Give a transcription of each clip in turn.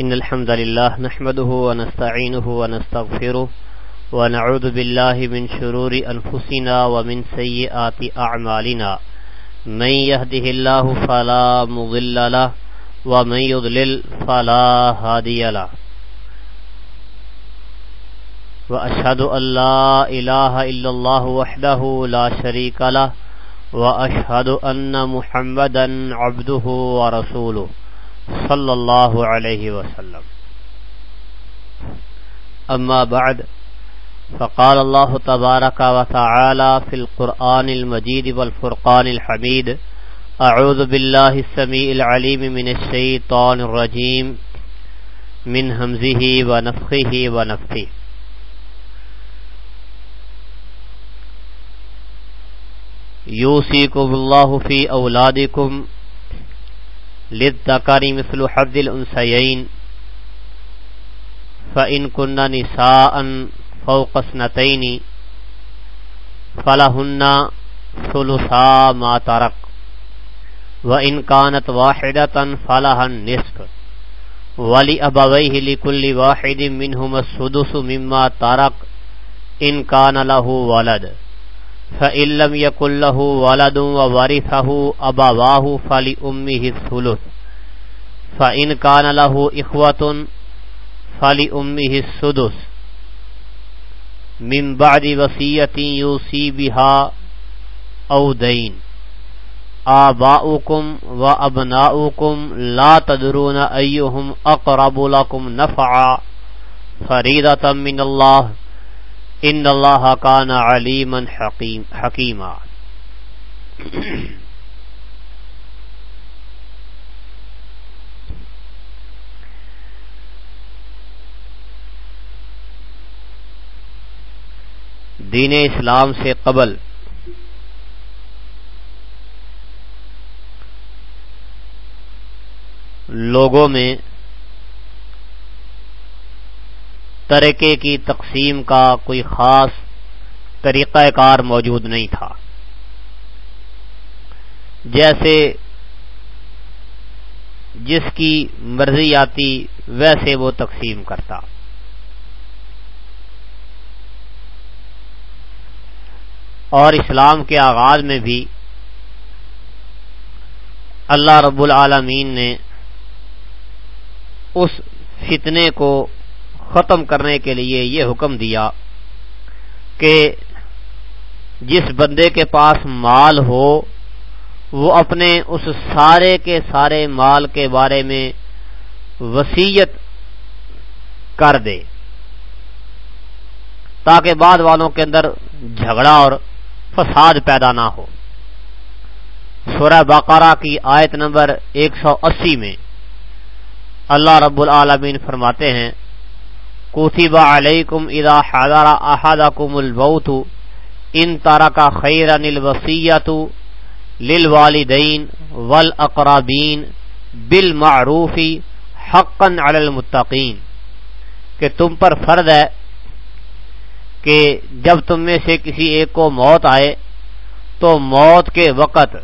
إن الحمد لله نحمده ونستعينه ونستغفره ونعوذ بالله من شرور أنفسنا ومن سيئات أعمالنا. من يهده الله فلا مضل له ومن يضلل فلا هادي له. وأشهد أن لا إله إلا الله وحده لا شريك له وأشهد أن محمدا عبده ورسوله. صلى الله عليه وسلم. أما بعد، فقال الله تبارك وتعالى في القرآن المجيد والفرقان الحميد أعوذ بالله السميع العليم من الشيطان الرجيم، من همزه ونفخه ونفثه. یوسیکم اللہ فی اولادکم للذکر مثل حظ الانسیین فإن كن نساء فوق اثنتين فلهن ثلثا ما ترك، وإن كانت واحدة فلها النصف، ولأبويه لكل واحد منهما السدس مما ترك، إن كان له ولد. فإن لم يكن له ولد وورثه أبواه فلأمه الثلث. فإن كان له إخوة فلأمه السدس. من بعد وصية يوصي بها أو دين. آباؤكم وأبناؤكم لا تدرون أيهم أقرب لكم نفعا فريضة من الله ان اللہ کان علیما حکیما۔ دین اسلام سے قبل لوگوں میں طریقے کی تقسیم کا کوئی خاص طریقہ کار موجود نہیں تھا۔ جیسے جس کی مرضی آتی ویسے وہ تقسیم کرتا۔ اور اسلام کے آغاز میں بھی اللہ رب العالمین نے اس فتنے کو ختم کرنے کے لیے یہ حکم دیا کہ جس بندے کے پاس مال ہو، وہ اپنے اس سارے کے سارے مال کے بارے میں وسیعت کر دے، تاکہ بعد والوں کے اندر جھگڑا اور فساد پیدا نہ ہو۔ سورہ باقارہ کی آیت نمبر ایک سو اسی میں اللہ رب العالمین فرماتے ہیں کوتیبا علیکم اذا حضر احدکم الموت ان ترک خیرا الوصیت للوالدین والاقرابین بالمعروف حقا علی المتقین کہ تم پر فرض ہے کہ جب تم میں سے کسی ایک کو موت آئے تو موت کے وقت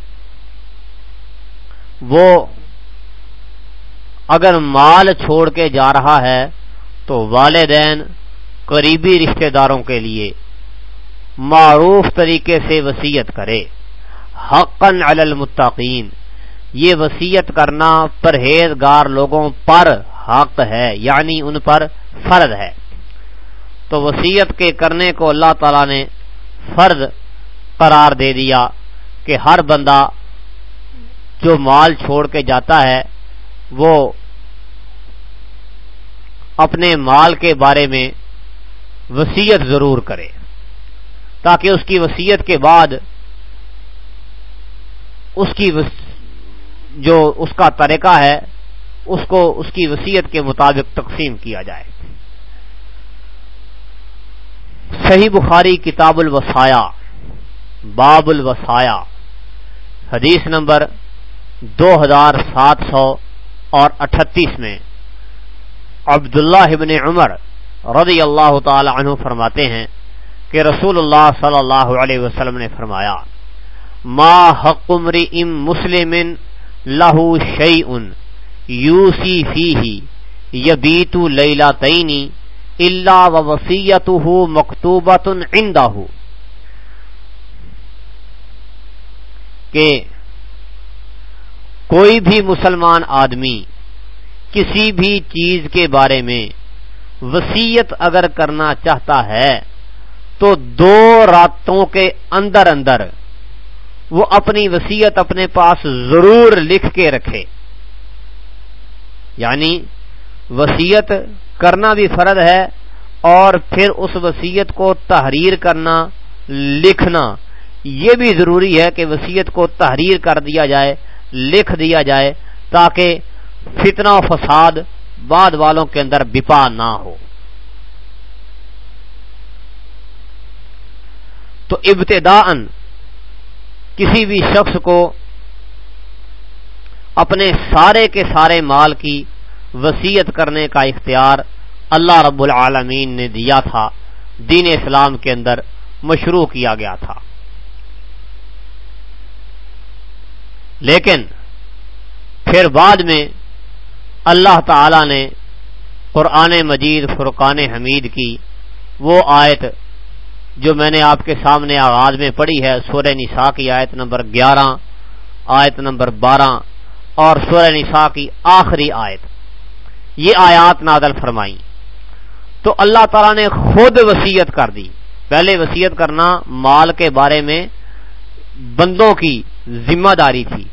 وہ اگر مال چھوڑ کے جا رہا ہے تو والدین قریبی رشتہ داروں کے لیے معروف طریقے سے وسیعت کرے۔ حقن علی المتقین، یہ وسیعت کرنا پرہیزگار لوگوں پر حق ہے یعنی ان پر فرض ہے۔ تو وسیعت کے کرنے کو اللہ تعالی نے فرض قرار دے دیا کہ ہر بندہ جو مال چھوڑ کے جاتا ہے، وہ اپنے مال کے بارے میں وسیعت ضرور کرے۔ تاکہ اس کی وسیعت کے بعد اس کی وس... جو اس کا طریقہ ہے، اس کو، اس کی وسیعت کے مطابق تقسیم کیا جائے۔ صحیح بخاری کتاب الوسایا باب الوسایا حدیث نمبر دو ہزار سات سو اور اٹھتیس میں عبداللہ ابن عمر رضی اللہ تعالی عنہ فرماتے ہیں کہ رسول اللہ صلی اللہ علیہ وسلم نے فرمایا، ما حق ام مسلم لہو شعی ان یوسی فی یبیت لیلا تئینی اللہ و وسیعت ہو مکتوبت ہو کہ کوئی بھی مسلمان آدمی کسی بھی چیز کے بارے میں وسیعت اگر کرنا چاہتا ہے، تو دو راتوں کے اندر اندر وہ اپنی وسیعت اپنے پاس ضرور لکھ کے رکھے۔ یعنی وسیعت کرنا بھی فرد ہے اور پھر اس وسیعت کو تحریر کرنا، لکھنا، یہ بھی ضروری ہے کہ وسیعت کو تحریر کر دیا جائے، لکھ دیا جائے تاکہ فتنہ و فساد بعد والوں کے اندر بپا نہ ہو۔ تو ابتدا کسی بھی شخص کو اپنے سارے کے سارے مال کی وسیعت کرنے کا اختیار اللہ رب العالمین نے دیا تھا، دین اسلام کے اندر مشروع کیا گیا تھا۔ لیکن پھر بعد میں اللہ تعالی نے قرآن مجید، فرقان حمید کی وہ آیت جو میں نے آپ کے سامنے آغاز میں پڑھی ہے، سورہ نساء کی آیت نمبر گیارہ، آیت نمبر بارہ اور سورہ نساء کی آخری آیت۔ یہ آیات نادل فرمائی۔ تو اللہ تعالی نے خود وسیعت کر دی۔ پہلے وسیعت کرنا مال کے بارے میں بندوں کی ذمہ داری تھی۔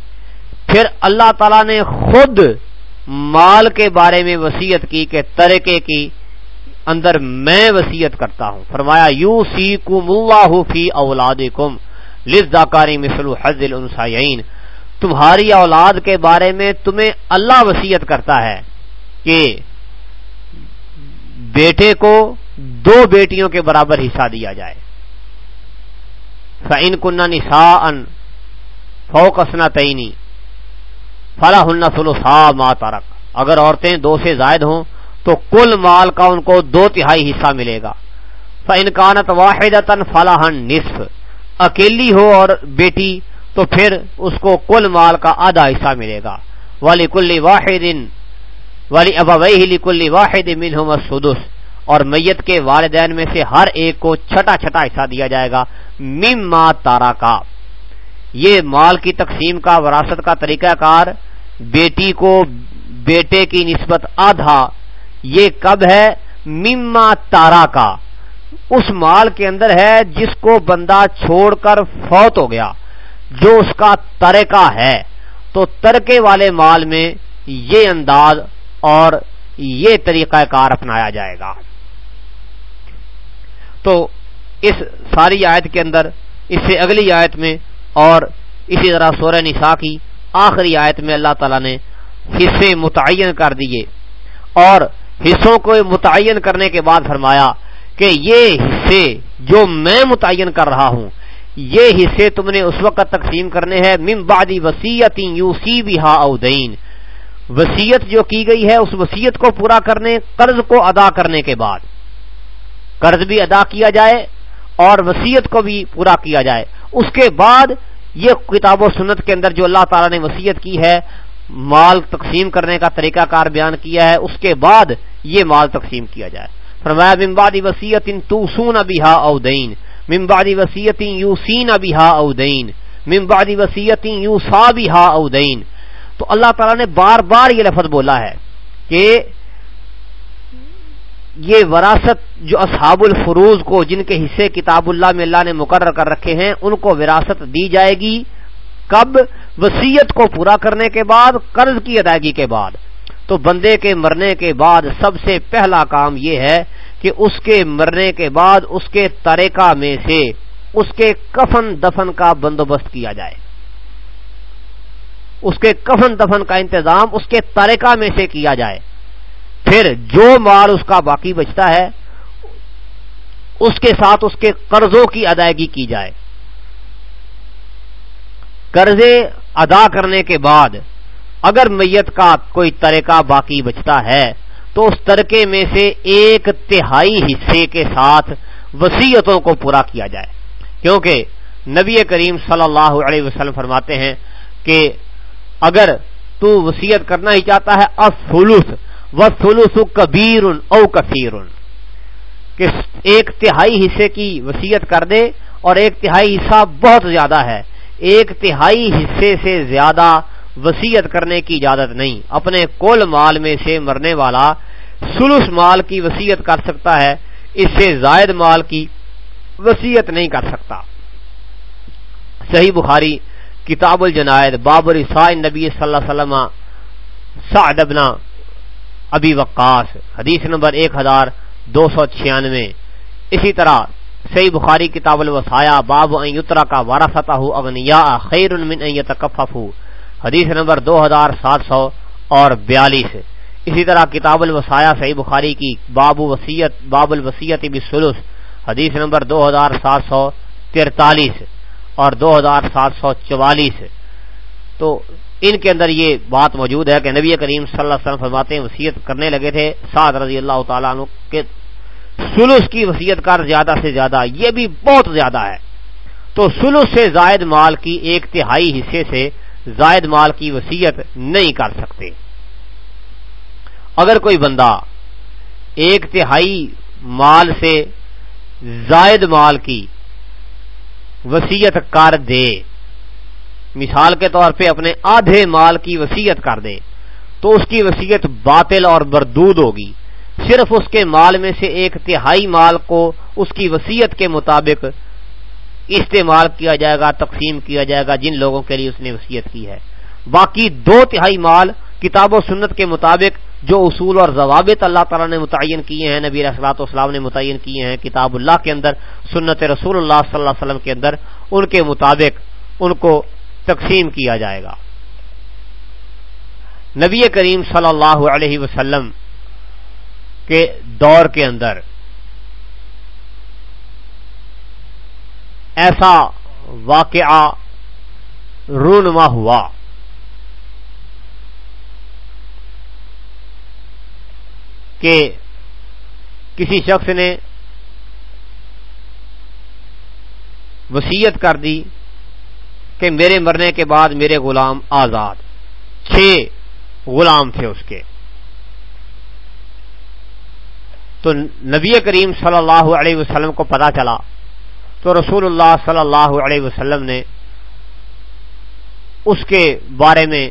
پھر اللہ تعالی نے خود مال کے بارے میں وسیعت کی کہ ترکے کی اندر میں وسیعت کرتا ہوں۔ فرمایا یو سی کم فی اولاد کم لزاکاری مسلو حضل انسائین تمہاری اولاد کے بارے میں تمہیں اللہ وسیعت کرتا ہے کہ بیٹے کو دو بیٹیوں کے برابر حصہ دیا جائے۔ فعین کنہ نسا ان فوکسنا تعینی فلاح سلوسا ماں تارک اگر عورتیں دو سے زائد ہوں، تو کل مال کا ان کو دو تہائی حصہ ملے گا۔ فنکانت واحد فلاح نصف اکیلی ہو اور بیٹی، تو پھر اس کو کل مال کا آدھا حصہ ملے گا۔ والی کل واحد والی ابوئی کل واحد منہم السدس۔ اور میت کے والدین میں سے ہر ایک کو چھٹا چھٹا حصہ دیا جائے گا۔ مما تارا کا یہ مال کی تقسیم کا، وراثت کا طریقہ کار بیٹی کو بیٹے کی نسبت آدھا، یہ کب ہے؟ مما تارا کا۔ اس مال کے اندر ہے جس کو بندہ چھوڑ کر فوت ہو گیا، جو اس کا ترکہ ہے۔ تو ترکے والے مال میں یہ انداز اور یہ طریقہ کار اپنایا جائے گا۔ تو اس ساری آیت کے اندر، اس سے اگلی آیت میں اور اسی طرح سورہ نساء کی آخری آیت میں اللہ تعالی نے حصے متعین کر دیے اور حصوں کو متعین کرنے کے بعد فرمایا کہ یہ حصے جو میں متعین کر رہا ہوں، یہ حصے تم نے اس وقت تقسیم کرنے ہیں، من بعدی وسیعت یو سی بہا اودین وسیعت جو کی گئی ہے، اس وسیعت کو پورا کرنے، قرض کو ادا کرنے کے بعد۔ قرض بھی ادا کیا جائے اور وسیعت کو بھی پورا کیا جائے۔ اس کے بعد یہ کتاب و سنت کے اندر جو اللہ تعالیٰ نے وسیعت کی ہے، مال تقسیم کرنے کا طریقہ کار بیان کیا ہے، اس کے بعد یہ مال تقسیم کیا جائے۔ فرمایا ممبادی وسیعت تو سون ابھا اودین ممبادی وسیعت یو سین ابھا اودین ممبادی وسیعت یو سا بہا اودین تو اللہ تعالیٰ نے بار بار یہ لفظ بولا ہے کہ یہ وراثت جو اصحاب الفروز کو جن کے حصے کتاب اللہ میں اللہ نے مقرر کر رکھے ہیں، ان کو وراثت دی جائے گی۔ کب؟ وسیعت کو پورا کرنے کے بعد، قرض کی ادائیگی کے بعد۔ تو بندے کے مرنے کے بعد سب سے پہلا کام یہ ہے کہ اس کے مرنے کے بعد اس کے تریکا میں سے اس کے کفن دفن کا بندوبست کیا جائے۔ اس کے کفن دفن کا انتظام اس کے تریکا میں سے کیا جائے۔ پھر جو مال اس کا باقی بچتا ہے، اس کے ساتھ اس کے قرضوں کی ادائیگی کی جائے۔ قرضے ادا کرنے کے بعد اگر میت کا کوئی طریقہ باقی بچتا ہے، تو اس ترکے میں سے ایک تہائی حصے کے ساتھ وسیعتوں کو پورا کیا جائے۔ کیونکہ نبی کریم صلی اللہ علیہ وسلم فرماتے ہیں کہ اگر تو وسیعت کرنا ہی چاہتا ہے افلوس وہ سلوس کبیر او کثیر کہ ایک تہائی حصے کی وسیعت کر دے اور ایک تہائی حصہ بہت زیادہ ہے۔ ایک تہائی حصے سے زیادہ وسیعت کرنے کی اجازت نہیں۔ اپنے کل مال میں سے مرنے والا سلس مال کی وسیعت کر سکتا ہے۔ اس سے زائد مال کی وسیعت نہیں کر سکتا۔ صحیح بخاری، کتاب الجنائد بابر سائن نبی صلی اللہ علیہ وسلم، سعد ابن ابی وقاص، حدیث نمبر ایک ہزار دو سو چھیانوے۔ اسی طرح صحیح بخاری کتاب الوسایا باب ان یترا کا وارثتہ اغنیا خیر من ان حدیث نمبر دو ہزار سات سو اور بیالیس۔ اسی طرح کتاب الوسایا صحیح بخاری کی باب وسیعت باب الوسیت بسلس حدیث نمبر دو ہزار سات سو ترتالیس اور دو ہزار سات سو چوالیس۔ تو ان کے اندر یہ بات موجود ہے کہ نبی کریم صلی اللہ علیہ وسلم فرماتے وسیعت کرنے لگے تھے، سعد رضی اللہ تعالیٰ عنہ کے سلس کی وسیعت کر زیادہ سے زیادہ، یہ بھی بہت زیادہ ہے۔ تو سلس سے زائد مال کی ایک تہائی حصے سے زائد مال کی وسیعت نہیں کر سکتے۔ اگر کوئی بندہ ایک تہائی مال سے زائد مال کی وسیعت کر دے مثال کے طور پہ اپنے آدھے مال کی وسیعت کر دے تو اس کی وسیعت باطل اور بردود ہوگی۔ صرف اس کے مال میں سے ایک تہائی مال کو اس کی وسیعت کے مطابق استعمال کیا جائے گا، تقسیم کیا جائے گا، جن لوگوں کے لیے اس نے وسیعت کی ہے۔ باقی دو تہائی مال کتاب و سنت کے مطابق جو اصول اور ضوابط اللہ تعالیٰ نے متعین کیے ہیں، نبی اصلاۃ والسلام نے متعین کیے ہیں کتاب اللہ کے اندر، سنت رسول اللہ صلی اللہ علیہ وسلم کے اندر، ان کے مطابق ان کو تقسیم کیا جائے گا۔ نبی کریم صلی اللہ علیہ وسلم کے دور کے اندر ایسا واقعہ رونما ہوا۔ کہ کسی شخص نے وسیعت کر دی کہ میرے مرنے کے بعد میرے غلام آزاد۔ چھ غلام تھے اس کے۔ تو نبی کریم صلی اللہ علیہ وسلم کو پتا چلا۔ تو رسول اللہ صلی اللہ علیہ وسلم نے اس کے بارے میں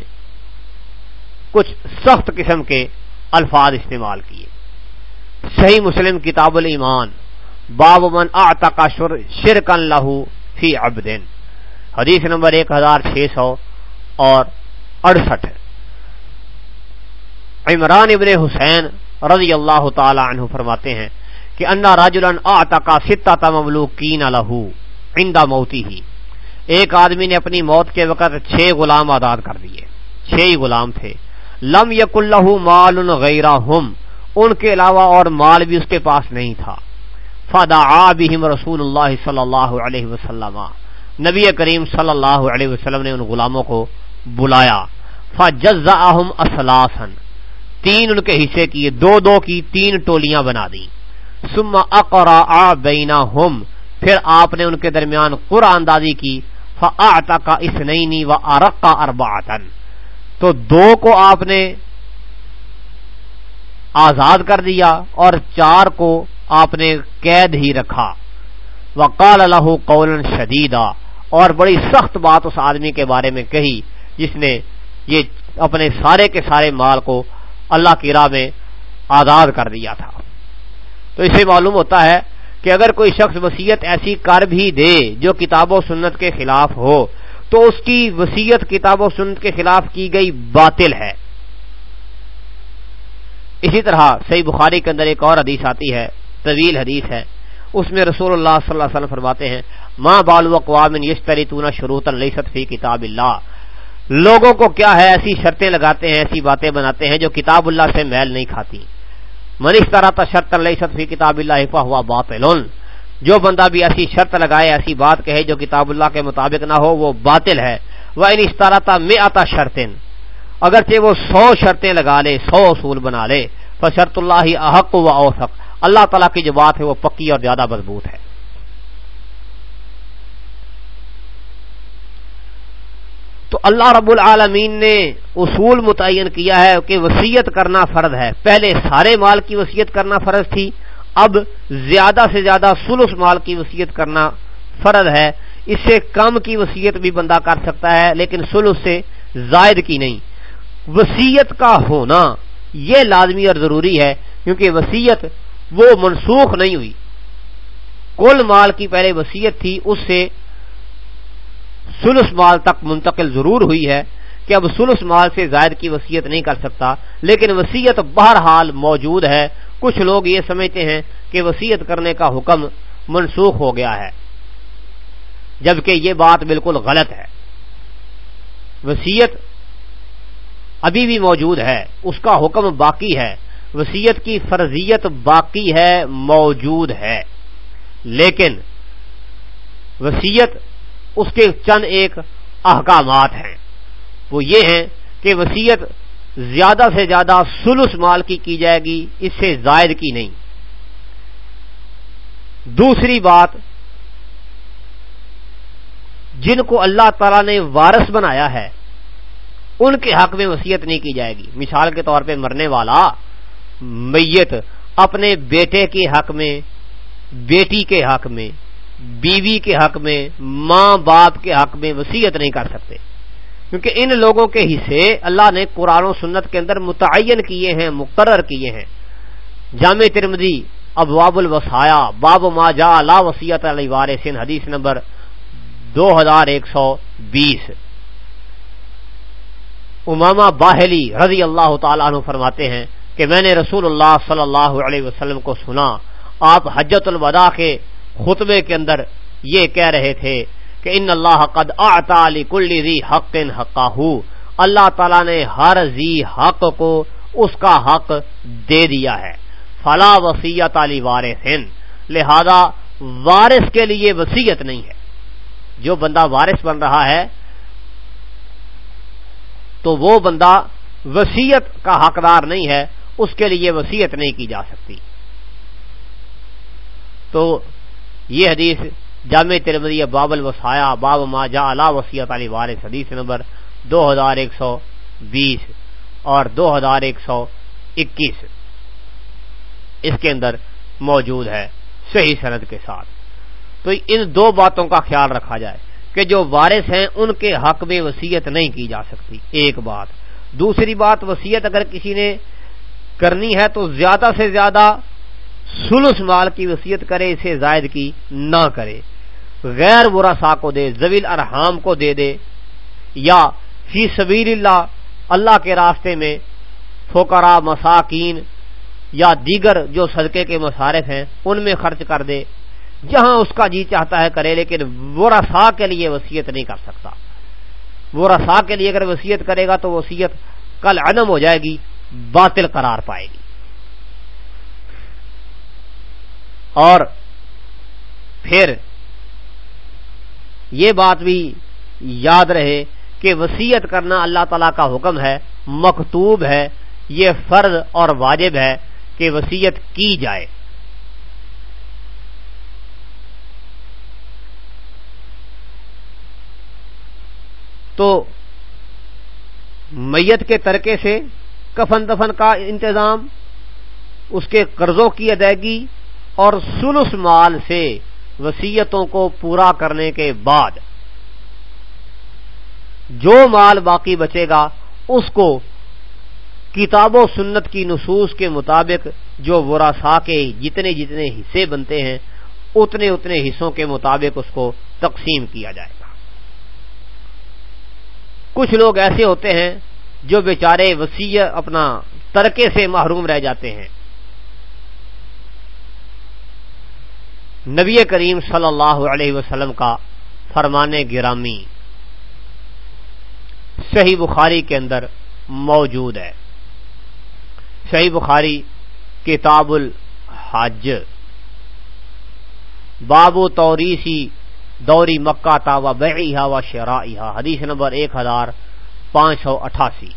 کچھ سخت قسم کے الفاظ استعمال کیے۔ صحیح مسلم کتاب الایمان، باب من اعتقا شرکن لہو فی عبدن۔ حدیث نمبر ایک ہزار چھ سو اور اڑسٹھ عمران ابن حسین رضی اللہ تعالی عنہ فرماتے ہیں کہ انا راجلن اعتقا ستا مملوکین لہو عند موتی ہی ایک آدمی نے اپنی موت کے وقت چھ غلام آزاد کر دیے۔ چھ ہی غلام تھے۔ لم یک اللہ مال غیرہ ان کے علاوہ اور مال بھی اس کے پاس نہیں تھا۔ فدا بہم رسول اللہ صلی اللہ علیہ وسلم۔ نبی کریم صلی اللہ علیہ وسلم نے ان غلاموں کو بلایا۔ فجز اسلاسن تین ان کے حصے کیے، دو دو کی تین ٹولیاں بنا دی سم اقرا آ پھر آپ نے ان کے درمیان قرآن دادی کی۔ فعتا کا اس نئی و تو دو کو آپ نے آزاد کر دیا اور چار کو آپ نے قید ہی رکھا۔ وقال اللہ قول شدیدا اور بڑی سخت بات اس آدمی کے بارے میں کہی جس نے یہ اپنے سارے کے سارے مال کو اللہ کی راہ میں آزاد کر دیا تھا۔ تو اسے معلوم ہوتا ہے کہ اگر کوئی شخص وسیعت ایسی کر بھی دے جو کتاب و سنت کے خلاف ہو، تو اس کی وسیعت کتاب و سنت کے خلاف کی گئی باطل ہے۔ اسی طرح صحیح بخاری کے اندر ایک اور حدیث آتی ہے، طویل حدیث ہے۔ اس میں رسول اللہ صلی اللہ علیہ وسلم فرماتے ہیں ماں بالو اقوام یشتری تون شروط فی کتاب اللہ۔ لوگوں کو کیا ہے؟ ایسی شرطیں لگاتے ہیں، ایسی باتیں بناتے ہیں جو کتاب اللہ سے میل نہیں کھاتی۔ منیش طرح شرط اللہ فی کتاب اللہ ہوا باطل۔ جو بندہ بھی ایسی شرط لگائے، ایسی بات کہے جو کتاب اللہ کے مطابق نہ ہو، وہ باطل ہے۔ وہ ان استارتا میں آتا شرطن اگرچہ وہ سو شرطیں لگا لے، سو اصول بنا لے تو شرط اللہ ہی احق و اوسق اللہ تعالیٰ کی جو بات ہے وہ پکی اور زیادہ مضبوط ہے۔ تو اللہ رب العالمین نے اصول متعین کیا ہے کہ وسیعت کرنا فرض ہے۔ پہلے سارے مال کی وسیعت کرنا فرض تھی، اب زیادہ سے زیادہ سلس مال کی وسیعت کرنا فرض ہے۔ اس سے کم کی وسیعت بھی بندہ کر سکتا ہے، لیکن سلس سے زائد کی نہیں۔ وسیعت کا ہونا یہ لازمی اور ضروری ہے، کیونکہ وسیعت وہ منسوخ نہیں ہوئی۔ کل مال کی پہلے وسیعت تھی، اس سے سلس مال تک منتقل ضرور ہوئی ہے کہ اب سلس مال سے زائد کی وسیعت نہیں کر سکتا، لیکن وسیعت بہرحال موجود ہے۔ کچھ لوگ یہ سمجھتے ہیں کہ وسیعت کرنے کا حکم منسوخ ہو گیا ہے، جبکہ یہ بات بالکل غلط ہے۔ وسیعت ابھی بھی موجود ہے، اس کا حکم باقی ہے۔ وسیعت کی فرضیت باقی ہے، موجود ہے۔ لیکن وسیعت اس کے چند ایک احکامات ہیں۔ وہ یہ ہیں کہ وسیعت زیادہ سے زیادہ سلس مال کی کی جائے گی، اس سے زائد کی نہیں۔ دوسری بات، جن کو اللہ تعالی نے وارث بنایا ہے، ان کے حق میں وسیعت نہیں کی جائے گی۔ مثال کے طور پہ مرنے والا میت اپنے بیٹے کے حق میں، بیٹی کے حق میں بیوی کے حق میں، ماں باپ کے حق میں وسیعت نہیں کر سکتے۔ کیونکہ ان لوگوں کے حصے اللہ نے قرآن و سنت کے اندر متعین کیے ہیں، مقرر کیے ہیں۔ جامع ترمدی ابواب الوسایا باب ما جا لا وسیعت علی وارثین، حدیث نمبر دو ہزار ایک سو بیس۔ اماما باہلی رضی اللہ تعالیٰ عنہ فرماتے ہیں کہ میں نے رسول اللہ صلی اللہ علیہ وسلم کو سنا، آپ حجت الوداع کے خطبے کے اندر یہ کہہ رہے تھے کہ ان اللہ قد اعطى کل ذی حق حقہ، اللہ تعالی نے ہر ذی حق کو اس کا حق دے دیا ہے۔ فلا وسیعت علی وارث لہذا وارث کے لیے وسیعت نہیں ہے۔ جو بندہ وارث بن رہا ہے، تو وہ بندہ وسیعت کا حقدار نہیں ہے، اس کے لیے وسیعت نہیں کی جا سکتی۔ تو یہ حدیث جامع ترمدی باب الوسایا باب ما جا لا وسیعت علی وارث، حدیث نمبر دو ہزار ایک سو بیس اور دو ہزار ایک سو اکیس۔ اس کے اندر موجود ہے صحیح سند کے ساتھ۔ تو ان دو باتوں کا خیال رکھا جائے کہ جو وارث ہیں ان کے حق میں وسیعت نہیں کی جا سکتی، ایک بات۔ دوسری بات وسیعت اگر کسی نے کرنی ہے تو زیادہ سے زیادہ سلس مال کی وسیعت کرے، اسے زائد کی نہ کرے۔ غیر برا کو دے زویل ارحام کو دے دے۔ یا فی سبیل اللہ اللہ کے راستے میں فوکرا مساکین یا دیگر جو صدقے کے مصارف ہیں، ان میں خرچ کر دے۔ جہاں اس کا جی چاہتا ہے کرے، لیکن وہ رسا کے لیے وسیعت نہیں کر سکتا۔ وہ رسا کے لیے اگر وسیعت کرے گا تو وسیعت کل عدم ہو جائے گی، باطل قرار پائے گی۔ اور پھر یہ بات بھی یاد رہے کہ وسیعت کرنا اللہ تعالی کا حکم ہے، مکتوب ہے، یہ فرض اور واجب ہے کہ وسیعت کی جائے۔ تو میت کے ترکے سے کفن دفن کا انتظام، اس کے قرضوں کی ادائیگی اور سلس مال سے وسیعتوں کو پورا کرنے کے بعد جو مال باقی بچے گا، اس کو کتاب و سنت کی نصوص کے مطابق جو وراسا کے جتنے جتنے حصے بنتے ہیں، اتنے اتنے حصوں کے مطابق اس کو تقسیم کیا جائے گا۔ کچھ لوگ ایسے ہوتے ہیں جو بیچارے وسیع اپنا ترکے سے محروم رہ جاتے ہیں۔ نبی کریم صلی اللہ علیہ وسلم کا فرمانے گرامی صحیح بخاری کے اندر موجود ہے۔ صحیح بخاری کتاب الحج۔ بابو توریسی دوری مکہ تا و بیعیہا و شرائیہا حدیث نمبر ایک ہزار پانچ سو اٹھاسی۔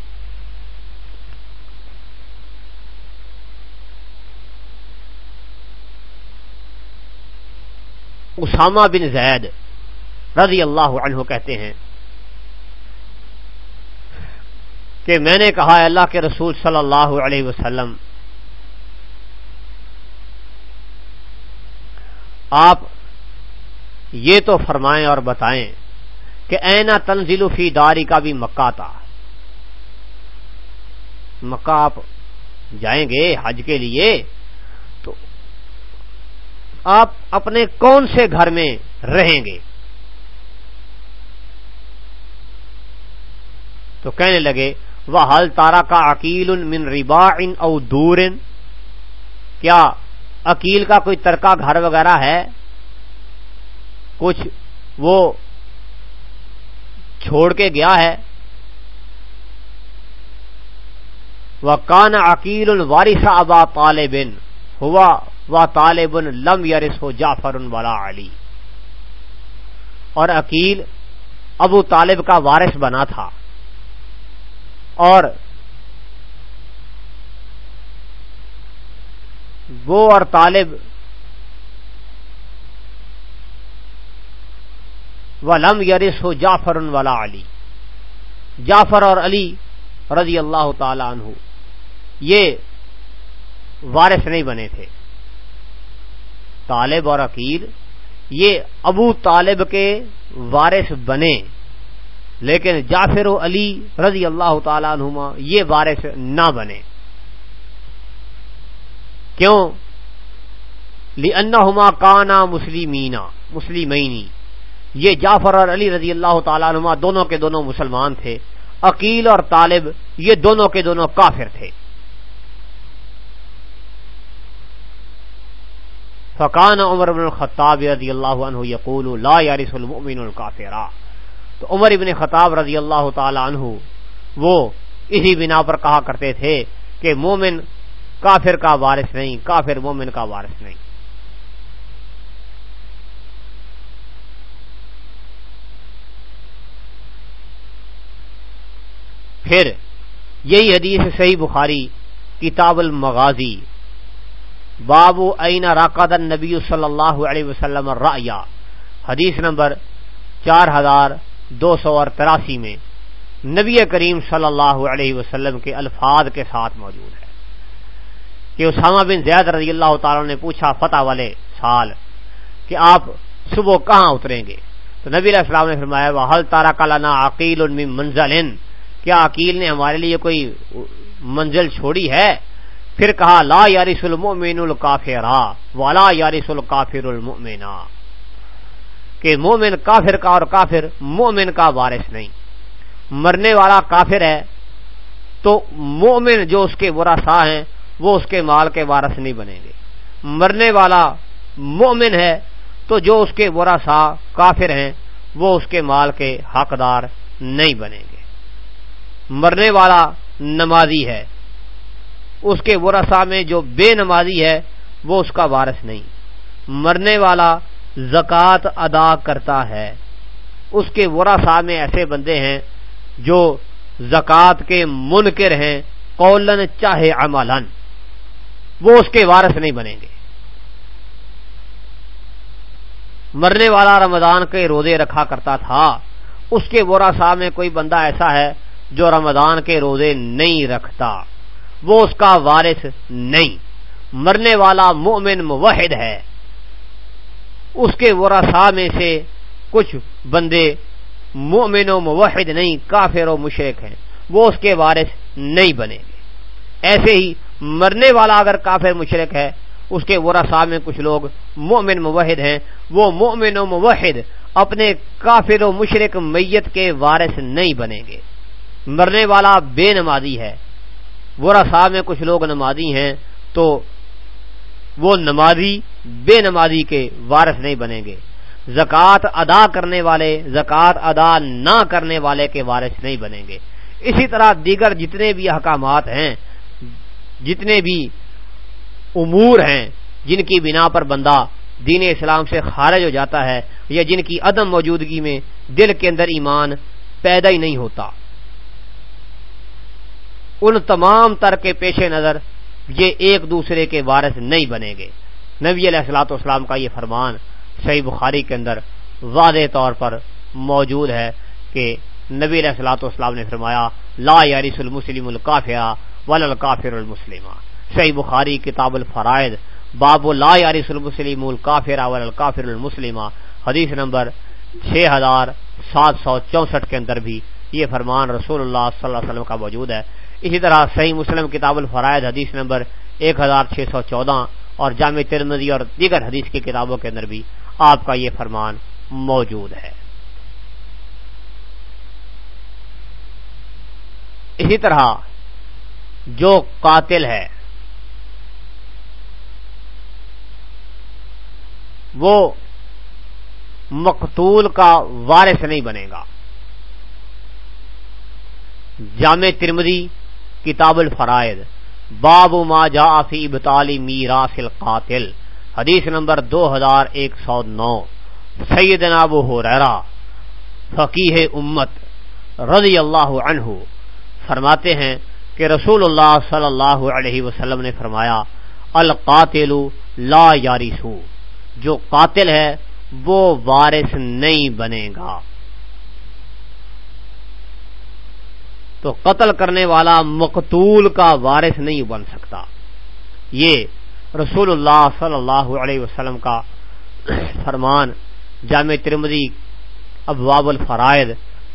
اسامہ بن زید رضی اللہ عنہ کہتے ہیں کہ میں نے کہا ہے اللہ کے رسول صلی اللہ علیہ وسلم، آپ یہ تو فرمائیں اور بتائیں کہ اینا تنزل فی داری کا بھی مکہ تھا۔ مکہ آپ جائیں گے حج کے لیے آپ اپنے کون سے گھر میں رہیں گے؟ تو کہنے لگے وہ حل تارا کا عقیل من ربا ان او دور؟ کیا عقیل کا کوئی ترکا گھر وغیرہ ہے؟ کچھ وہ چھوڑ کے گیا ہے؟ وہ کان عقیل الوارث ابا طالبن ہوا و طالب لم یارس ہو جعفر والا علی۔ اور عقیل ابو طالب کا وارث بنا تھا۔ اور وہ اور طالب ولم یارس ہو جعفر والا علی۔ جعفر اور علی رضی اللہ تعالی عنہ، یہ وارث نہیں بنے تھے۔ طالب اور عقیل یہ ابو طالب کے وارث بنے۔ لیکن جعفر و علی رضی اللہ تعالی عنہما یہ وارث نہ بنے۔ کیوں؟ لینا کانا مسلمینا مسلمینی یہ جعفر اور علی رضی اللہ تعالیٰ عنہ دونوں کے دونوں مسلمان تھے۔ عقیل اور طالب یہ دونوں کے دونوں کافر تھے۔ فقان عمر بن الخطاب رضی اللہ عنہ یقول لا یارس المؤمن الکافرا تو عمر ابن خطاب رضی اللہ تعالی عنہ وہ اسی بنا پر کہا کرتے تھے کہ مومن کافر کا وارث نہیں، کافر مومن کا وارث نہیں۔ پھر یہی حدیث صحیح بخاری کتاب المغازی۔ بابو عین راقاد نبی صلی اللہ علیہ وسلم ریا حدیث نمبر چار ہزار دو سو اور تراسی میں نبی کریم صلی اللہ علیہ وسلم کے الفاظ کے ساتھ موجود ہے. کہ اسامہ بن زید رضی اللہ تعالی نے پوچھا، فتح والے سال، کہ آپ صبح کہاں اتریں گے؟ تو نبی علیہ السلام نے فرمایا وہ حل تارا کلانا عقیل منزل؟ کیا عقیل نے ہمارے لیے کوئی منزل چھوڑی ہے؟ پھر کہا، لا یارس المؤمن الکافرا والا یارس الکافر المؤمنا کہ مومن کافر کا اور کافر مومن کا وارث نہیں۔ مرنے والا کافر ہے تو مومن جو اس کے برا سا ہیں، وہ اس کے مال کے وارث نہیں بنیں گے۔ مرنے والا مومن ہے تو جو اس کے برا سا کافر ہیں، وہ اس کے مال کے حقدار نہیں بنیں گے۔ مرنے والا نمازی ہے اس کے ورثا میں جو بے نمازی ہے، وہ اس کا وارث نہیں۔ مرنے والا زکوٰۃ ادا کرتا ہے۔ اس کے ورثا میں ایسے بندے ہیں جو زکوٰۃ کے منکر ہیں، قولن چاہے عملن وہ اس کے وارث نہیں بنیں گے۔ مرنے والا رمضان کے روزے رکھا کرتا تھا۔ اس کے ورثا میں کوئی بندہ ایسا ہے جو رمضان کے روزے نہیں رکھتا۔ وہ اس کا وارث نہیں۔ مرنے والا مومن موحد ہے۔ اس کے ورثا میں سے کچھ بندے مومن و موحد نہیں، کافر و مشرق ہیں۔ وہ اس کے وارث نہیں بنے۔ گے ایسے ہی مرنے والا اگر کافر مشرق ہے، اس کے ورثا میں کچھ لوگ مومن موحد ہیں۔ وہ مومن و موحد اپنے کافر و مشرق میت کے وارث نہیں بنیں گے۔ مرنے والا بے نمازی ہے۔ وہ میں کچھ لوگ نمازی ہیں تو وہ نمازی بے نمازی کے وارث نہیں بنیں گے۔ زکوٰۃ ادا کرنے والے، زکوٰۃ ادا نہ کرنے والے کے وارث نہیں بنیں گے۔ اسی طرح دیگر جتنے بھی احکامات ہیں، جتنے بھی امور ہیں، جن کی بنا پر بندہ دین اسلام سے خارج ہو جاتا ہے یا جن کی عدم موجودگی میں دل کے اندر ایمان پیدا ہی نہیں ہوتا۔ ان تمام تر کے پیش نظر یہ ایک دوسرے کے وارث نہیں بنے گے۔ نبی علیہ السلاۃ والسلام کا یہ فرمان صحیح بخاری کے اندر واضح طور پر موجود ہے کہ نبی علیہ السلاۃ والسلام نے فرمایا، لا یارس المسلم القافیہ ول القافر المسلم۔ صحیح بخاری کتاب الفرائد باب لا یارس المسلم القافر ول القافر المسلم۔ حدیث نمبر چھ ہزار سات سو چونسٹھ کے اندر بھی یہ فرمان رسول اللہ صلی اللہ علیہ وسلم کا موجود ہے۔ اسی طرح صحیح مسلم کتاب الفرائد حدیث نمبر ایک ہزار چھ سو چودہ اور جامع ترمزی اور دیگر حدیث کی کتابوں کے اندر بھی آپ کا یہ فرمان موجود ہے۔ اسی طرح جو قاتل ہے، وہ مقتول کا وارث نہیں بنے گا۔ جامع ترمدی کتاب الفرائد باب ما جا فی ابتالی میراث القاتل، حدیث نمبر دو ہزار ایک سو نو۔ سیدنا ابو حریرہ فقیہ امت رضی اللہ عنہ، فرماتے ہیں کہ رسول اللہ صلی اللہ علیہ وسلم نے فرمایا، القاتل لا یارسو جو قاتل ہے، وہ وارث نہیں بنے گا۔ تو قتل کرنے والا مقتول کا وارث نہیں بن سکتا۔ یہ رسول اللہ صلی اللہ علیہ وسلم کا فرمان، جامع ترمدی ابواب الفرائد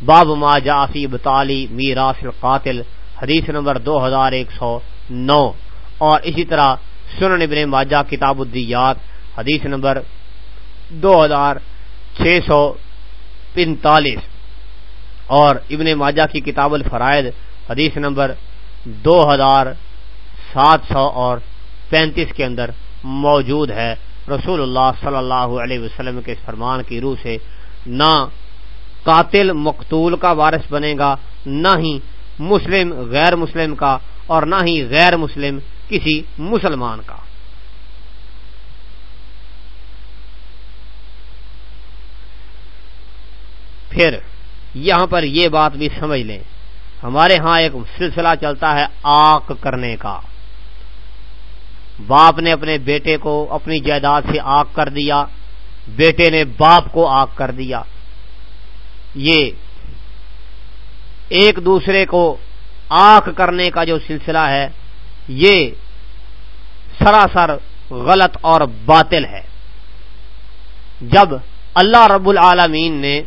باب ما جافی بطالی میراث القاتل، حدیث نمبر دو ہزار ایک سو نو۔ اور اسی طرح سنن ابن ماجہ، کتاب الدیات، حدیث نمبر دو ہزار چھ سو پینتالیس۔ اور ابن ماجہ کی کتاب الفرائد حدیث نمبر دو ہزار سات سو اور پینتیس کے اندر موجود ہے۔ رسول اللہ صلی اللہ علیہ وسلم کے فرمان کی روح سے نہ قاتل مقتول کا وارث بنے گا، نہ ہی مسلم غیر مسلم کا، اور نہ ہی غیر مسلم کسی مسلمان کا۔ پھر یہاں پر یہ بات بھی سمجھ لیں۔ ہمارے ہاں ایک سلسلہ چلتا ہے آک کرنے کا۔ باپ نے اپنے بیٹے کو اپنی جائیداد سے آگ کر دیا۔ بیٹے نے باپ کو آگ کر دیا۔ یہ ایک دوسرے کو آنکھ کرنے کا جو سلسلہ ہے، یہ سراسر غلط اور باطل ہے۔ جب اللہ رب العالمین نے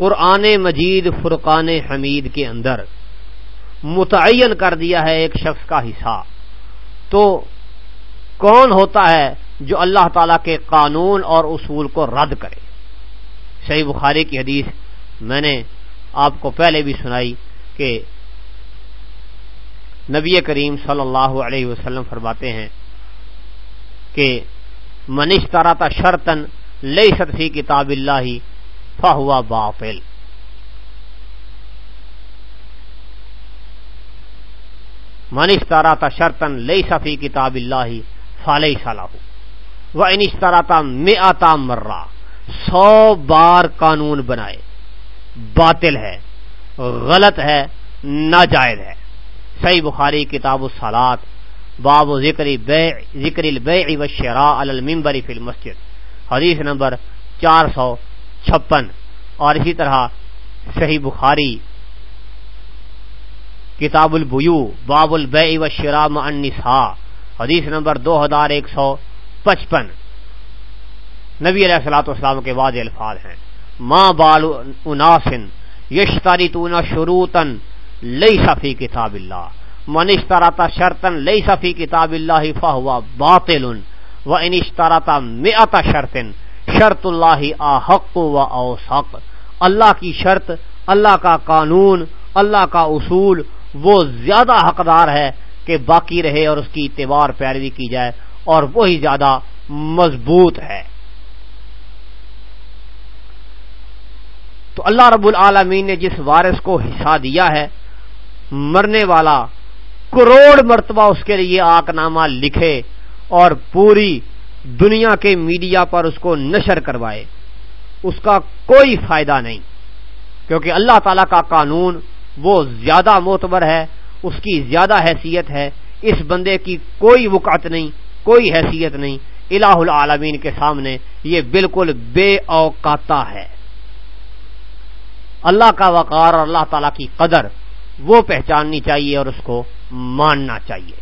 قرآن مجید فرقان حمید کے اندر متعین کر دیا ہے ایک شخص کا حصہ۔ تو کون ہوتا ہے جو اللہ تعالی کے قانون اور اصول کو رد کرے؟ صحیح بخاری کی حدیث میں نے آپ کو پہلے بھی سنائی کہ نبی کریم صلی اللہ علیہ وسلم فرماتے ہیں کہ منش تارا شرطن لئی سطفی کتاب اللہ فہوا باطل من منشتارا شرطن لئی صفی کتاب اللہ فالح صلاح وہ انشتارا میں آتا مرہ۔ سو بار قانون بنائے۔ باطل ہے، غلط ہے، ناجائز ہے۔ صحیح بخاری کتاب الصلاط باب و ذکر ذکر البیع و شراء علی المنبر فی المسجد۔ حدیث نمبر چار سو چھپن۔ اور اسی طرح صحیح بخاری، کتاب البیو باب البیع و شراء مع النساء، حدیث نمبر دو ہزار ایک سو پچپن۔ نبی علیہ السلاۃ والسلام کے واضح الفاظ ہیں۔ ماں بال اناسن یشتاری تونا شروطن لئی صفی کتاب اللہ۔ منشتارتا شرطن لئی صفی کتاب اللہ فہوا باطل، و انشتارتا مئتا شرطن شرط اللہ آحق و اوسق اللہ کی شرط، اللہ کا قانون، اللہ کا اصول، وہ زیادہ حقدار ہے کہ باقی رہے اور اس کی اتبار پیروی کی جائے اور وہی زیادہ مضبوط ہے۔ تو اللہ رب العالمین نے جس وارث کو حصہ دیا ہے، مرنے والا کروڑ مرتبہ اس کے لیے آک نامہ لکھے اور پوری دنیا کے میڈیا پر اس کو نشر کروائے، اس کا کوئی فائدہ نہیں۔ کیونکہ اللہ تعالی کا قانون وہ زیادہ معتبر ہے، اس کی زیادہ حیثیت ہے۔ اس بندے کی کوئی وقعت نہیں، کوئی حیثیت نہیں۔ الہ العالمین کے سامنے یہ بالکل بے اوقاتہ ہے۔ اللہ کا وقار اور اللہ تعالی کی قدر وہ پہچاننی چاہیے اور اس کو ماننا چاہیے۔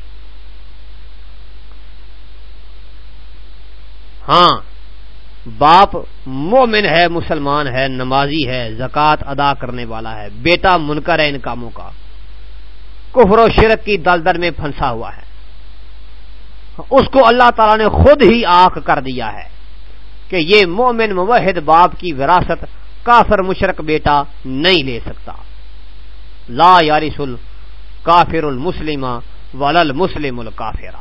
ہاں باپ مومن ہے، مسلمان ہے، نمازی ہے، زکوٰۃ ادا کرنے والا ہے، بیٹا منکر ہے ان کاموں کا۔ کفر و شرک کی دلدر میں پھنسا ہوا ہے۔ اس کو اللہ تعالی نے خود ہی آنکھ کر دیا ہے کہ یہ مومن موحد باپ کی وراثت کافر مشرق بیٹا نہیں لے سکتا۔ لا یارسل کافر المسلم ولل مسلم الکافرا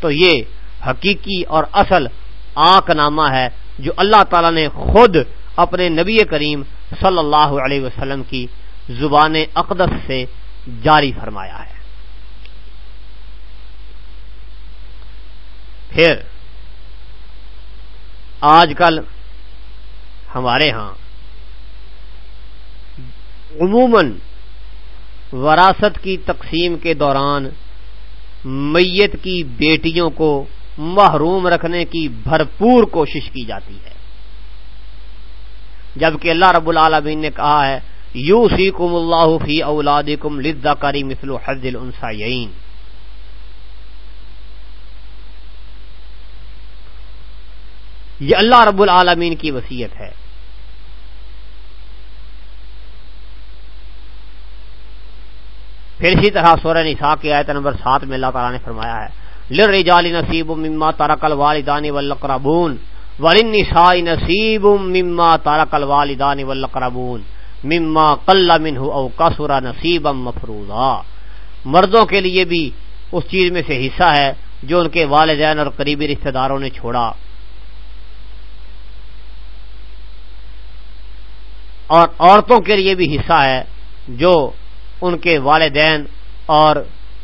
تو یہ حقیقی اور اصل آنکھ نامہ ہے جو اللہ تعالی نے خود اپنے نبی کریم صلی اللہ علیہ وسلم کی زبان اقدس سے جاری فرمایا ہے۔ پھر آج کل ہمارے ہاں عموماً وراثت کی تقسیم کے دوران میت کی بیٹیوں کو محروم رکھنے کی بھرپور کوشش کی جاتی ہے۔ جبکہ اللہ رب العالمین نے کہا ہے یو سی کم اللہ فی اولاد کم لدا کاری مثل حضل یہ اللہ رب العالمین کی وسیعت ہے۔ پھر اسی طرح سورہ نساء کی آیت نمبر سات میں اللہ تعالیٰ نے فرمایا ہے للرجال نصیب مما ترک الوالدان والاقربون وللنساء نصیب مما ترک الوالدان والاقربون مما قل منه او كثر نصیبا مفروضا۔ مردوں کے لیے بھی اس چیز میں سے حصہ ہے جو ان کے والدین اور قریبی رشتہ داروں نے چھوڑا۔ اور عورتوں کے لیے بھی حصہ ہے جو ان کے والدین اور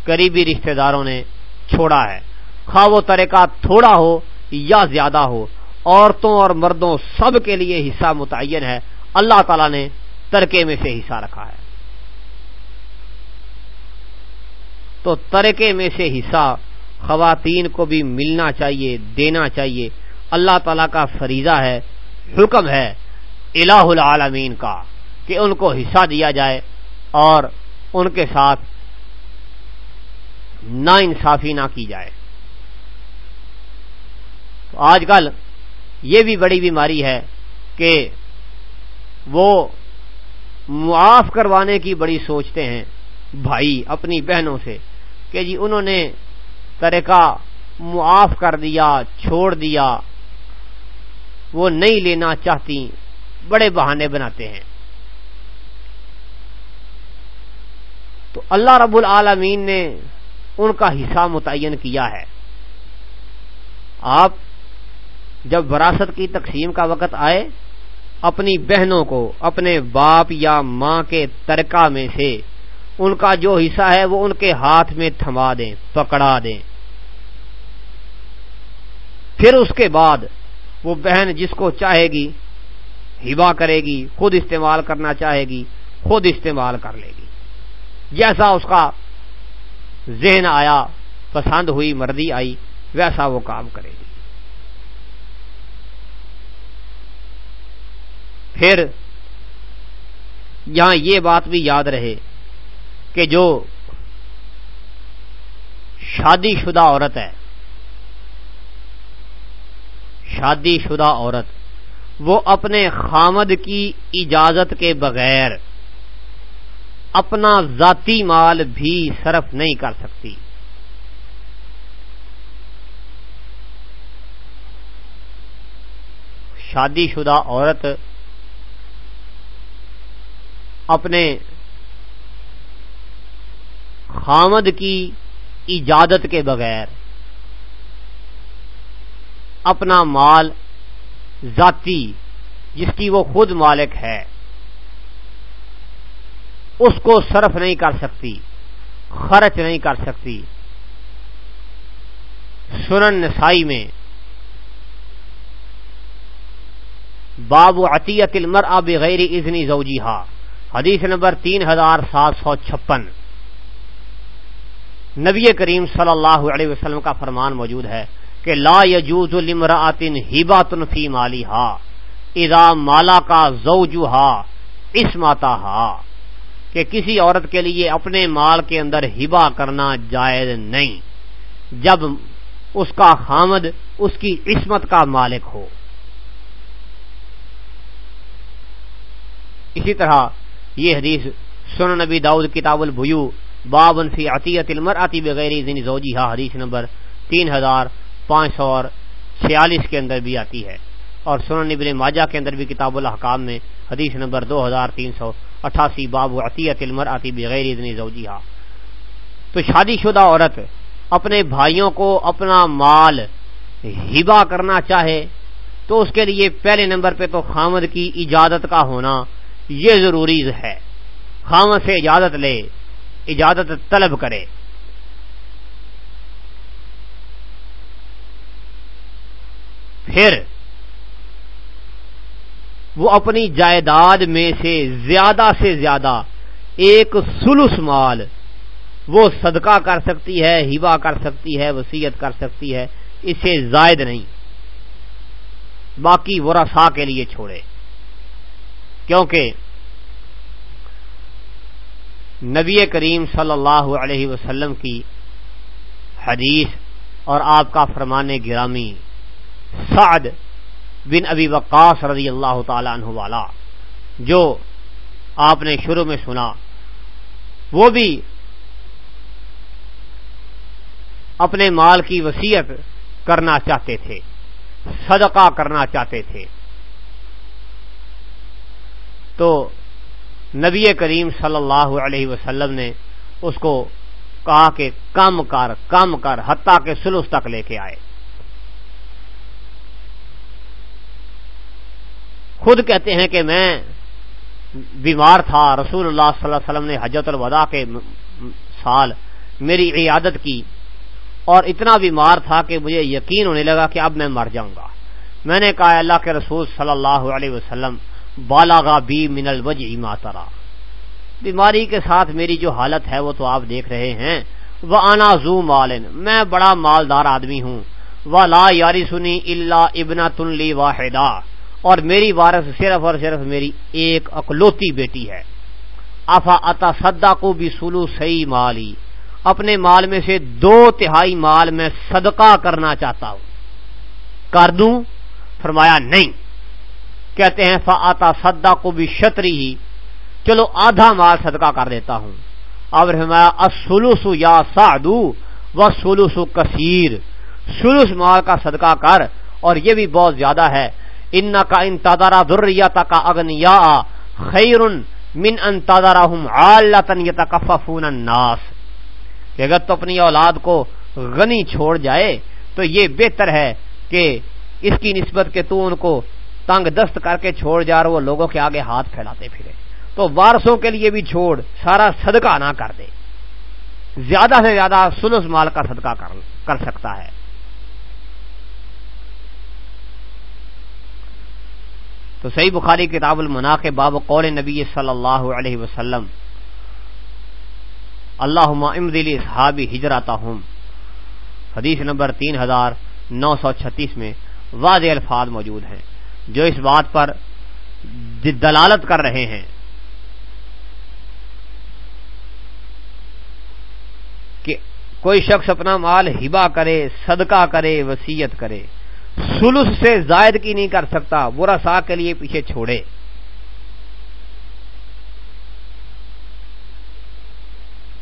قریبی رشتہ داروں نے چھوڑا ہے۔ خواہ وہ طریقہ تھوڑا ہو یا زیادہ ہو، عورتوں اور مردوں سب کے لیے حصہ متعین ہے۔ اللہ تعالی نے ترکے میں سے حصہ رکھا ہے۔ تو ترکے میں سے حصہ خواتین کو بھی ملنا چاہیے، دینا چاہیے۔ اللہ تعالی کا فریضہ ہے، حکم ہے الہ العالمین کا کہ ان کو حصہ دیا جائے اور ان کے ساتھ نا انصافی نہ کی جائے۔ تو آج کل یہ بھی بڑی بیماری ہے کہ وہ معاف کروانے کی بڑی سوچتے ہیں بھائی اپنی بہنوں سے کہ جی انہوں نے طریقہ معاف کر دیا، چھوڑ دیا، وہ نہیں لینا چاہتی، بڑے بہانے بناتے ہیں۔ تو اللہ رب العالمین نے ان کا حصہ متعین کیا ہے۔ آپ جب وراثت کی تقسیم کا وقت آئے، اپنی بہنوں کو، اپنے باپ یا ماں کے ترکہ میں سے ان کا جو حصہ ہے وہ ان کے ہاتھ میں تھما دیں، پکڑا دیں۔ پھر اس کے بعد وہ بہن جس کو چاہے گی، ہبا کرے گی، خود استعمال کرنا چاہے گی، خود استعمال کر لے گی۔ جیسا اس کا ذہن آیا، پسند ہوئی، مردی آئی، ویسا وہ کام کرے گی۔ پھر یہاں یہ بات بھی یاد رہے کہ جو شادی شدہ عورت ہے، شادی شدہ عورت، وہ اپنے خامد کی اجازت کے بغیر اپنا ذاتی مال بھی صرف نہیں کر سکتی۔ شادی شدہ عورت اپنے خامد کی اجازت کے بغیر اپنا مال ذاتی، جس کی وہ خود مالک ہے اس کو صرف نہیں کر سکتی، خرچ نہیں کر سکتی۔ سنن نسائی میں، باب عطیت المر بغیر اذنی زوجی ہا حدیث نمبر تین ہزار سات سو چھپن۔ نبی کریم صلی اللہ علیہ وسلم کا فرمان موجود ہے کہ لا یجوز لمراتن ہباتن فی مالی ہا اذا مالا کا زوجو ہا۔ کہ کسی عورت کے لیے اپنے مال کے اندر ہبا کرنا جائز نہیں جب اس کا خامد اس کی عصمت کا مالک ہو۔ اسی طرح یہ حدیث سن نبی داؤد کتاب البیو بابن فی عطیت المرأتی بغیر ذن زوجیہ حدیث نمبر تین ہزار پانچ سو چھیالیس کے اندر بھی آتی ہے۔ اور سنن ابن ماجہ کے اندر بھی کتاب الحکام میں، حدیث نمبر دو ہزار تین سو اٹھاسی باب عطیت المرأتی بغیر ذن زوجیہ تو شادی شدہ عورت اپنے بھائیوں کو اپنا مال ہبا کرنا چاہے تو اس کے لیے پہلے نمبر پہ تو خامد کی اجازت کا ہونا یہ ضروری ہے۔ خامد سے اجازت لے، اجازت طلب کرے۔ پھر وہ اپنی جائیداد میں سے زیادہ سے زیادہ ایک سلس مال وہ صدقہ کر سکتی ہے ہیوا کر سکتی ہے وسیعت کر سکتی ہے، اسے زائد نہیں۔ باقی وہ رسا کے لیے چھوڑے۔ کیونکہ نبی کریم صلی اللہ علیہ وسلم کی حدیث اور آپ کا فرمان گرامی سعد بن ابی وقاص رضی اللہ تعالی عنہ والا، جو آپ نے شروع میں سنا، وہ بھی اپنے مال کی وسیعت کرنا چاہتے تھے، صدقہ کرنا چاہتے تھے۔ تو نبی کریم صلی اللہ علیہ وسلم نے اس کو کہا کہ کم کر کم کر، حتیٰ کے سلوس تک لے کے آئے۔ خود کہتے ہیں کہ میں بیمار تھا، رسول اللہ صلی اللہ علیہ وسلم نے حجت الوداع کے سال میری عیادت کی اور اتنا بیمار تھا کہ مجھے یقین ہونے لگا کہ اب میں مر جاؤں گا۔ میں نے کہا، اللہ کے رسول صلی اللہ علیہ وسلم بالاغا بی من الوج ماترا بیماری کے ساتھ میری جو حالت ہے وہ تو آپ دیکھ رہے ہیں۔ وہ آنا زو مالن میں بڑا مالدار آدمی ہوں۔ وہ لا یاری سنی اللہ ابنا تنلی واحدہ اور میری وارث صرف اور صرف میری ایک اکلوتی بیٹی ہے۔ افا اتا سدا کو بھی سلو سی مالی۔ اپنے مال میں سے دو تہائی مال میں صدقہ کرنا چاہتا ہوں۔ کر دوں؟ فرمایا نہیں۔ کہتے ہیں فعتا سدا کو بھی شتری ہی۔ چلو آدھا مال صدقہ کر دیتا ہوں۔ اب سلوس یا سادو و سلوس کثیر۔ سلوس مال کا صدقہ کر اور یہ بھی بہت زیادہ ہے۔ ان کا ان تادارا دریات کا اگنیا خیر من ان تادارا ہوں الناس۔ کہ اگر تو اپنی اولاد کو غنی چھوڑ جائے، تو یہ بہتر ہے کہ اس کی نسبت کے تو ان کو تنگ دست کر کے چھوڑ جا رہا وہ لوگوں کے آگے ہاتھ پھیلاتے پھرے۔ تو وارسوں کے لیے بھی چھوڑ، سارا صدقہ نہ کر دے۔ زیادہ سے زیادہ سلس مال کا صدقہ کر سکتا ہے۔ تو صحیح بخاری کتاب المنا کے باب قول نبی صلی اللہ علیہ وسلم۔ اللہ امدلی صحابی ہجراتا ہوں حدیث نمبر تین ہزار نو سو چھتیس میں واضح الفاظ موجود ہیں۔ جو اس بات پر دلالت کر رہے ہیں۔ کہ کوئی شخص اپنا مال ہبا کرے، صدقہ کرے وسیعت کرے۔ سلس سے زائد کی نہیں کر سکتا برا سا کے لیے پیچھے چھوڑے۔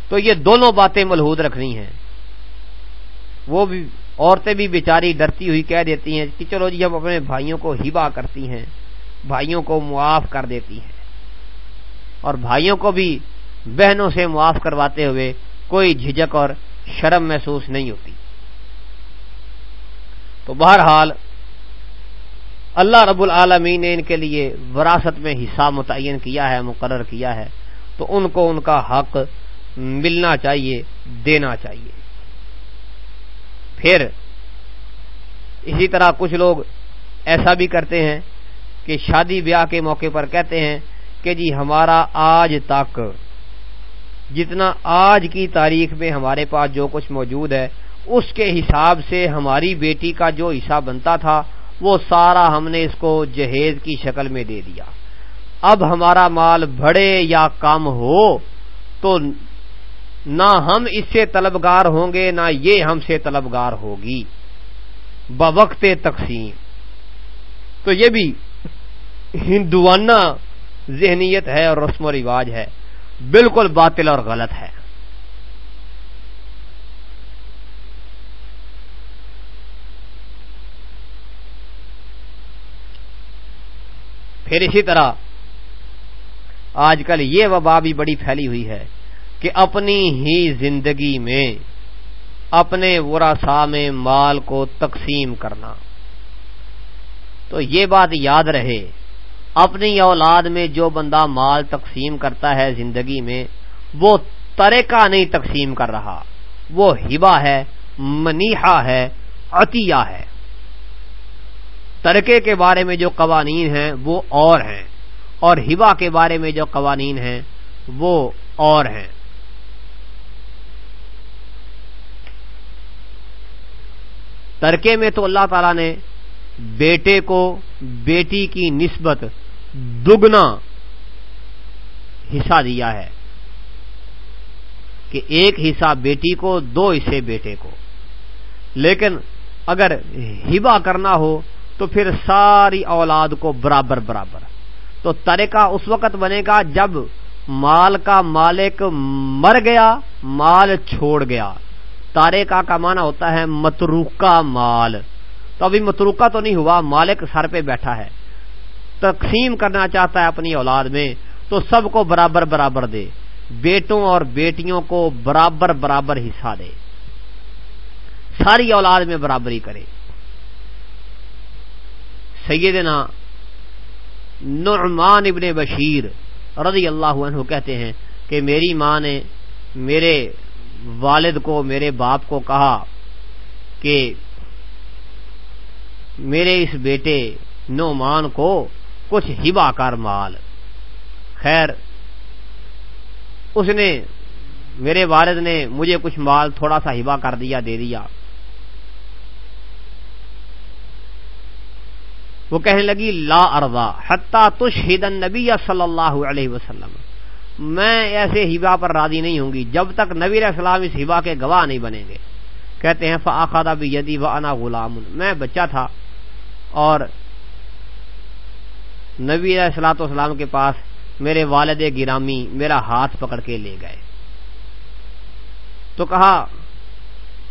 تو یہ دونوں باتیں ملحود رکھنی ہیں۔ وہ بھی، عورتیں بھی بیچاری ڈرتی ہوئی کہہ دیتی ہیں کہ چلو جی ہم اپنے بھائیوں کو ہبا کرتی ہیں، بھائیوں کو معاف کر دیتی ہیں۔ اور بھائیوں کو بھی بہنوں سے معاف کرواتے ہوئے کوئی جھجک اور شرم محسوس نہیں ہوتی۔ تو بہرحال اللہ رب العالمین نے ان کے لیے وراثت میں حصہ متعین کیا ہے، مقرر کیا ہے، تو ان کو ان کا حق ملنا چاہیے، دینا چاہیے۔ پھر اسی طرح کچھ لوگ ایسا بھی کرتے ہیں کہ شادی بیاہ کے موقع پر کہتے ہیں کہ جی ہمارا آج تک، جتنا آج کی تاریخ میں ہمارے پاس جو کچھ موجود ہے اس کے حساب سے ہماری بیٹی کا جو حصہ بنتا تھا، وہ سارا ہم نے اس کو جہیز کی شکل میں دے دیا۔ اب ہمارا مال بڑے یا کم ہو، تو نہ ہم اس سے طلبگار ہوں گے، نہ یہ ہم سے طلبگار ہوگی۔ بوقت تقسیم۔ تو یہ بھی ہندوانہ ذہنیت ہے اور رسم و رواج ہے۔ بالکل باطل اور غلط ہے۔ پھر اسی طرح آج کل یہ وبا بھی بڑی پھیلی ہوئی ہے کہ اپنی ہی زندگی میں اپنے وراسا میں مال کو تقسیم کرنا۔ تو یہ بات یاد رہے، اپنی اولاد میں جو بندہ مال تقسیم کرتا ہے زندگی میں، وہ طریقہ نہیں تقسیم کر رہا۔ وہ ہبا ہے منیحا ہے، عطیہ ہے۔ ترکے کے بارے میں جو قوانین ہیں وہ اور ہیں اور ہبا کے بارے میں جو قوانین ہیں وہ اور ہیں۔ ترکے میں تو اللہ تعالی نے بیٹے کو بیٹی کی نسبت دگنا حصہ دیا ہے کہ ایک حصہ بیٹی کو، دو حصے بیٹے کو۔ لیکن اگر ہبا کرنا ہو تو پھر ساری اولاد کو برابر برابر۔ تو طریقہ اس وقت بنے گا جب مال کا مالک مر گیا، مال چھوڑ گیا۔ تارے کا معنی ہوتا ہے متروکا مال۔ تو ابھی متروکا تو نہیں ہوا، مالک سر پہ بیٹھا ہے۔ تقسیم کرنا چاہتا ہے اپنی اولاد میں، تو سب کو برابر برابر دے۔ بیٹوں اور بیٹیوں کو برابر برابر حصہ دے۔ ساری اولاد میں برابری کرے۔ سیدنا نعمان ابن بشیر رضی اللہ عنہ کہتے ہیں کہ میری ماں نے میرے والد کو، میرے باپ کو کہا کہ میرے اس بیٹے نعمان کو کچھ ہبا کر مال۔ خیر، اس نے، میرے والد نے مجھے کچھ مال تھوڑا سا ہبا کر دیا، دے دیا۔ وہ کہنے لگی، لا اردا حتہ تش ہدن نبی صلی اللہ علیہ وسلم۔ میں ایسے ہبا پر راضی نہیں ہوں گی، جب تک نبی علیہ السلام اس ہبا کے گواہ نہیں بنیں گے۔ کہتے ہیں فاخادہ بھی یدی و انا غلام۔ میں بچہ تھا اور نبی علیہ السلاۃ والسلام کے پاس میرے والد گرامی میرا ہاتھ پکڑ کے لے گئے۔ تو کہا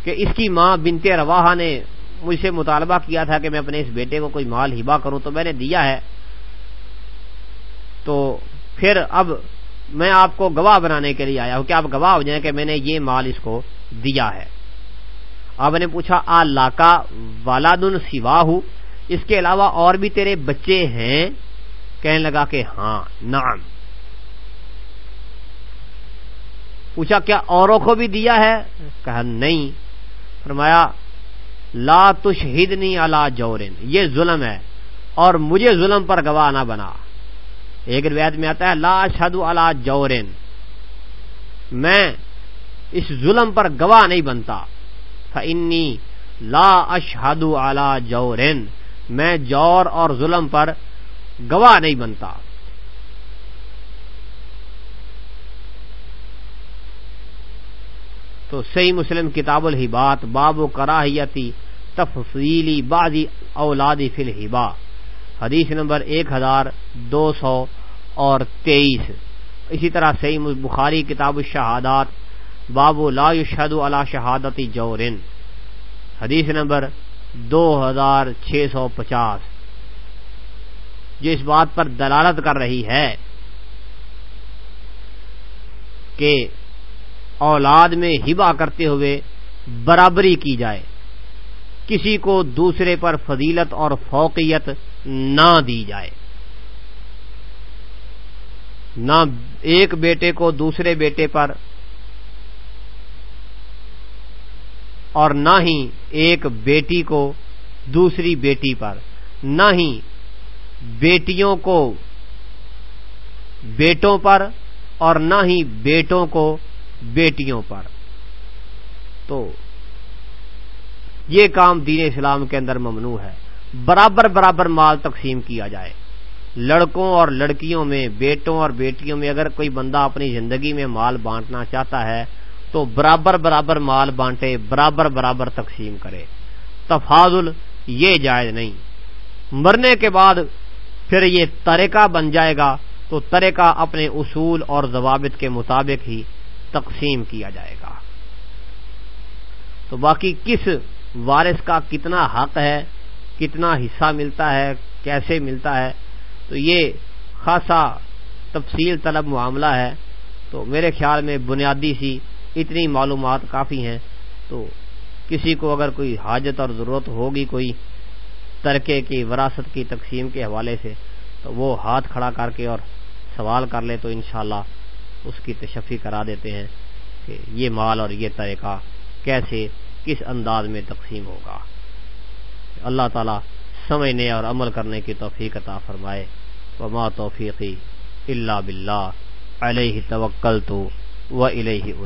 کہ اس کی ماں بنتے روا نے مجھ سے مطالبہ کیا تھا کہ میں اپنے اس بیٹے کو کوئی مال ہبا کروں تو میں نے دیا ہے۔ تو پھر اب میں آپ کو گواہ بنانے کے لیے آیا ہوں کہ آپ گواہ ہو جائیں کہ میں نے یہ مال اس کو دیا ہے۔ آپ نے پوچھا آ کا والدن سوا اس کے علاوہ اور بھی تیرے بچے ہیں؟ کہنے لگا کہ ہاں نعم۔ پوچھا، کیا اوروں کو بھی دیا ہے؟ کہا، نہیں۔ فرمایا لا تشہدنی علی جورن. یہ ظلم ہے اور مجھے ظلم پر گواہ نہ بنا. ایک روایت میں آتا ہے، لا اشہد علی جورن. میں اس ظلم پر گواہ نہیں بنتا. فانی لا اشہد علی جورن. میں جور اور ظلم پر گواہ نہیں بنتا. تو صحیح مسلم کتاب الحبات باب و کراہیتی تفصیلی بازی اولادی فی الحبا۔ حدیث نمبر ایک ہزار دو سو اور تیئیس۔ اسی طرح صحیح بخاری کتاب الشہادات، باب لا يشهد علی شہادتی جورن۔ حدیث نمبر دو ہزار چھ سو پچاس۔ جو اس بات پر دلالت کر رہی ہے کہ اولاد میں ہبا کرتے ہوئے برابری کی جائے۔ کسی کو دوسرے پر فضیلت اور فوقیت نہ دی جائے۔ نہ ایک بیٹے کو دوسرے بیٹے پر اور نہ ہی ایک بیٹی کو دوسری بیٹی پر۔ نہ ہی بیٹیوں کو بیٹوں پر اور نہ ہی بیٹوں کو بیٹیوں پر۔ تو یہ کام دین اسلام کے اندر ممنوع ہے۔ برابر برابر مال تقسیم کیا جائے۔ لڑکوں اور لڑکیوں میں، بیٹوں اور بیٹیوں میں اگر کوئی بندہ اپنی زندگی میں مال بانٹنا چاہتا ہے، تو برابر برابر مال بانٹے، برابر برابر تقسیم کرے۔ تفاضل یہ جائز نہیں۔ مرنے کے بعد پھر یہ طریقہ بن جائے گا، تو طریقہ اپنے اصول اور ضوابط کے مطابق ہی تقسیم کیا جائے گا۔ تو باقی کس وارث کا کتنا حق ہے، کتنا حصہ ملتا ہے، کیسے ملتا ہے۔ تو یہ خاصا تفصیل طلب معاملہ ہے۔ تو میرے خیال میں بنیادی سی اتنی معلومات کافی ہیں۔ تو کسی کو اگر کوئی حاجت اور ضرورت ہوگی کوئی ترکے کی وراثت کی تقسیم کے حوالے سے، تو وہ ہاتھ کھڑا کر کے اور سوال کر لے تو انشاءاللہ اس کی تشفی کرا دیتے ہیں کہ یہ مال اور یہ طریقہ کیسے کس انداز میں تقسیم ہوگا؟ اللہ تعالی سمجھنے اور عمل کرنے کی توفیق عطا فرمائے۔ وما توفیقی اللہ باللہ علیہ توکل تو و انیب